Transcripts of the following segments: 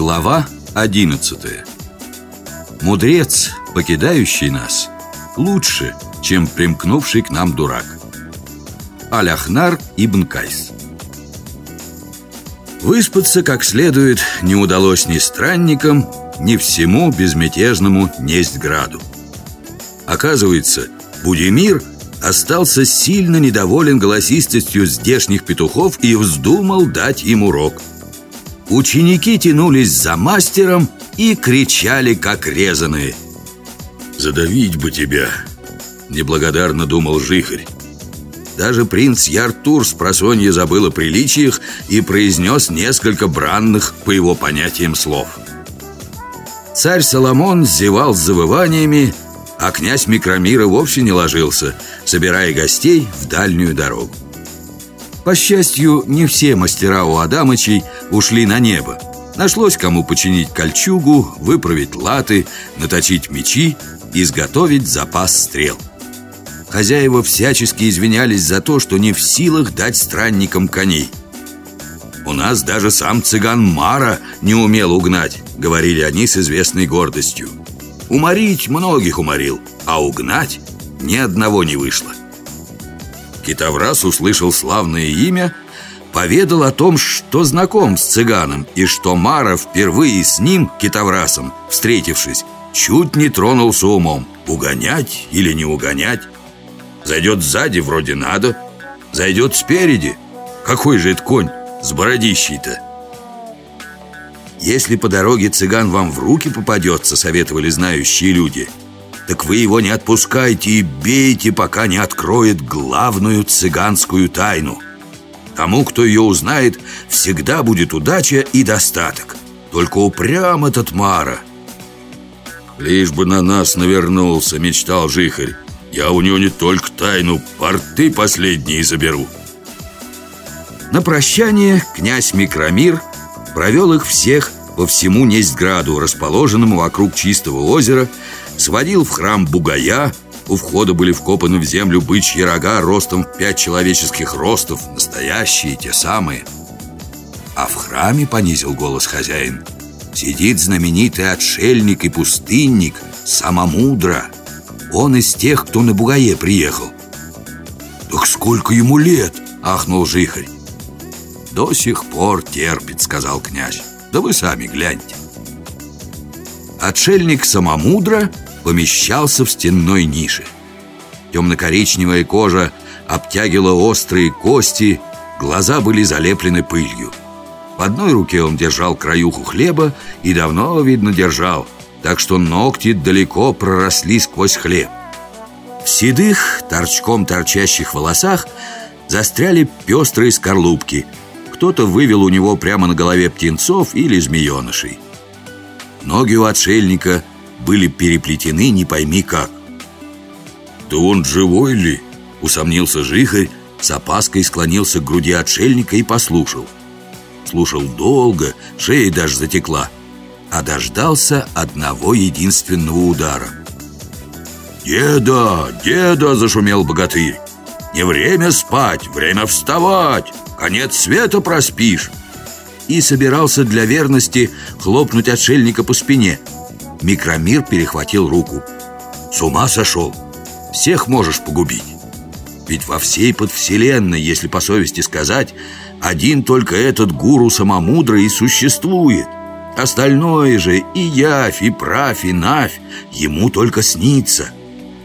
Глава 11 Мудрец, покидающий нас, лучше, чем примкнувший к нам дурак. Аляхнар ибн Кайс Выспаться как следует не удалось ни странникам, ни всему безмятежному Нестьграду. Оказывается, Будимир остался сильно недоволен голосистостью здешних петухов и вздумал дать им урок – Ученики тянулись за мастером и кричали, как резаные. «Задавить бы тебя!» Неблагодарно думал Жихарь. Даже принц Яртур с просонья забыл о приличиях И произнес несколько бранных, по его понятиям, слов. Царь Соломон зевал с завываниями А князь Микромира вовсе не ложился Собирая гостей в дальнюю дорогу. По счастью, не все мастера у Адамычей ушли на небо. Нашлось кому починить кольчугу, выправить латы, наточить мечи, изготовить запас стрел. Хозяева всячески извинялись за то, что не в силах дать странникам коней. «У нас даже сам цыган Мара не умел угнать», — говорили они с известной гордостью. «Уморить многих уморил, а угнать ни одного не вышло» Китаврас услышал славное имя, поведал о том, что знаком с цыганом и что Мара впервые с ним, Китаврасом, встретившись, чуть не тронулся умом Угонять или не угонять Зайдет сзади, вроде надо Зайдет спереди Какой же это конь с бородищей-то? Если по дороге цыган вам в руки попадется, советовали знающие люди – так вы его не отпускайте и бейте, пока не откроет главную цыганскую тайну. Тому, кто ее узнает, всегда будет удача и достаток. Только упрям этот Мара. Лишь бы на нас навернулся, мечтал Жихарь. Я у него не только тайну, порты последние заберу. На прощание князь Микромир провел их всех по всему Нестьграду, расположенному вокруг чистого озера, сводил в храм Бугая У входа были вкопаны в землю бычьи рога ростом в пять человеческих ростов Настоящие, те самые. А в храме, понизил голос хозяин Сидит знаменитый отшельник и пустынник Самомудро Он из тех, кто на Бугае приехал. «Так сколько ему лет?» — ахнул Жихарь. «До сих пор терпит», — сказал князь. Да вы сами гляньте Отшельник Самомудро помещался в стенной нише. Темно-коричневая кожа обтягивала острые кости, глаза были залеплены пылью. В одной руке он держал краюху хлеба и давно, видно, держал, так что ногти далеко проросли сквозь хлеб. В седых, торчком торчащих волосах застряли пестрые скорлупки. Кто-то вывел у него прямо на голове птенцов или змеенышей. Ноги у отшельника были переплетены не пойми как «Да он живой ли?» — усомнился Жихарь С опаской склонился к груди отшельника и послушал Слушал долго, шея даже затекла А дождался одного единственного удара «Деда, деда!» — зашумел богатырь «Не время спать, время вставать! Конец света проспишь!» И собирался для верности хлопнуть отшельника по спине — Микромир перехватил руку. С ума сошел. Всех можешь погубить. Ведь во всей подвселенной, если по совести сказать Один только этот гуру самомудрый и существует. Остальное же и явь, и правь, и навь Ему только снится.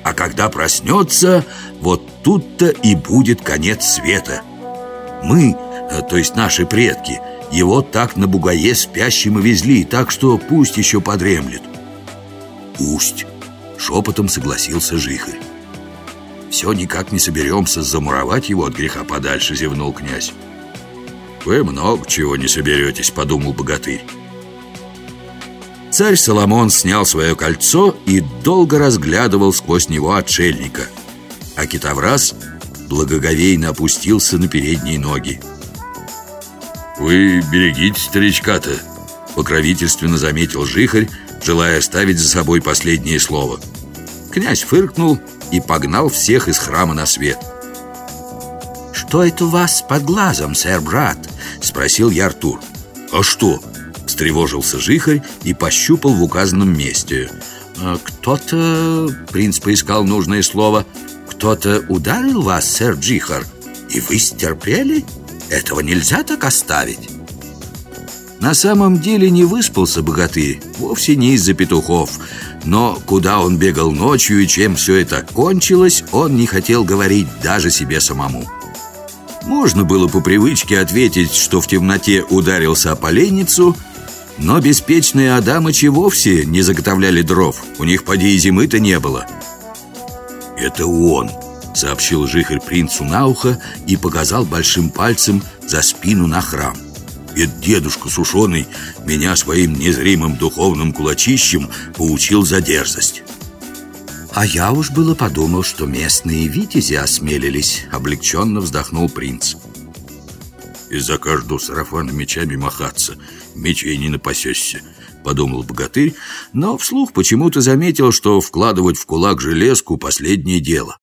А когда проснется, вот тут-то и будет конец света. Мы, э, то есть наши предки Его так на бугае спящим и везли Так что пусть еще подремлет «Пусть!» — шепотом согласился Жихарь. «Все никак не соберемся замуровать его от греха подальше», — зевнул князь. «Вы много чего не соберетесь», — подумал богатырь. Царь Соломон снял свое кольцо и долго разглядывал сквозь него отшельника. А Китаврас благоговейно опустился на передние ноги. «Вы берегите старичка-то», — покровительственно заметил Жихарь, желая оставить за собой последнее слово. Князь фыркнул и погнал всех из храма на свет. «Что это у вас под глазом, сэр-брат?» — спросил я Артур. «А что?» — встревожился Жихарь и пощупал в указанном месте. «А «Кто-то...» — принц поискал нужное слово. «Кто-то ударил вас, сэр Джихар, и вы стерпели? Этого нельзя так оставить!» На самом деле не выспался богатырь, вовсе не из-за петухов. Но куда он бегал ночью и чем все это кончилось, он не хотел говорить даже себе самому. Можно было по привычке ответить, что в темноте ударился о поленницу Но беспечные Адамычи вовсе не заготовляли дров У них поди и зимы-то не было. «Это он!» — сообщил жихарь принцу на ухо и показал большим пальцем за спину на храм ведь дедушка Сушеный меня своим незримым духовным кулачищем поучил за дерзость А я уж было подумал, что местные витязи осмелились Облегченно вздохнул принц. Из-за каждого сарафана мечами махаться Мечей не напасешься Подумал богатырь, но вслух почему-то заметил, что вкладывать в кулак железку – последнее дело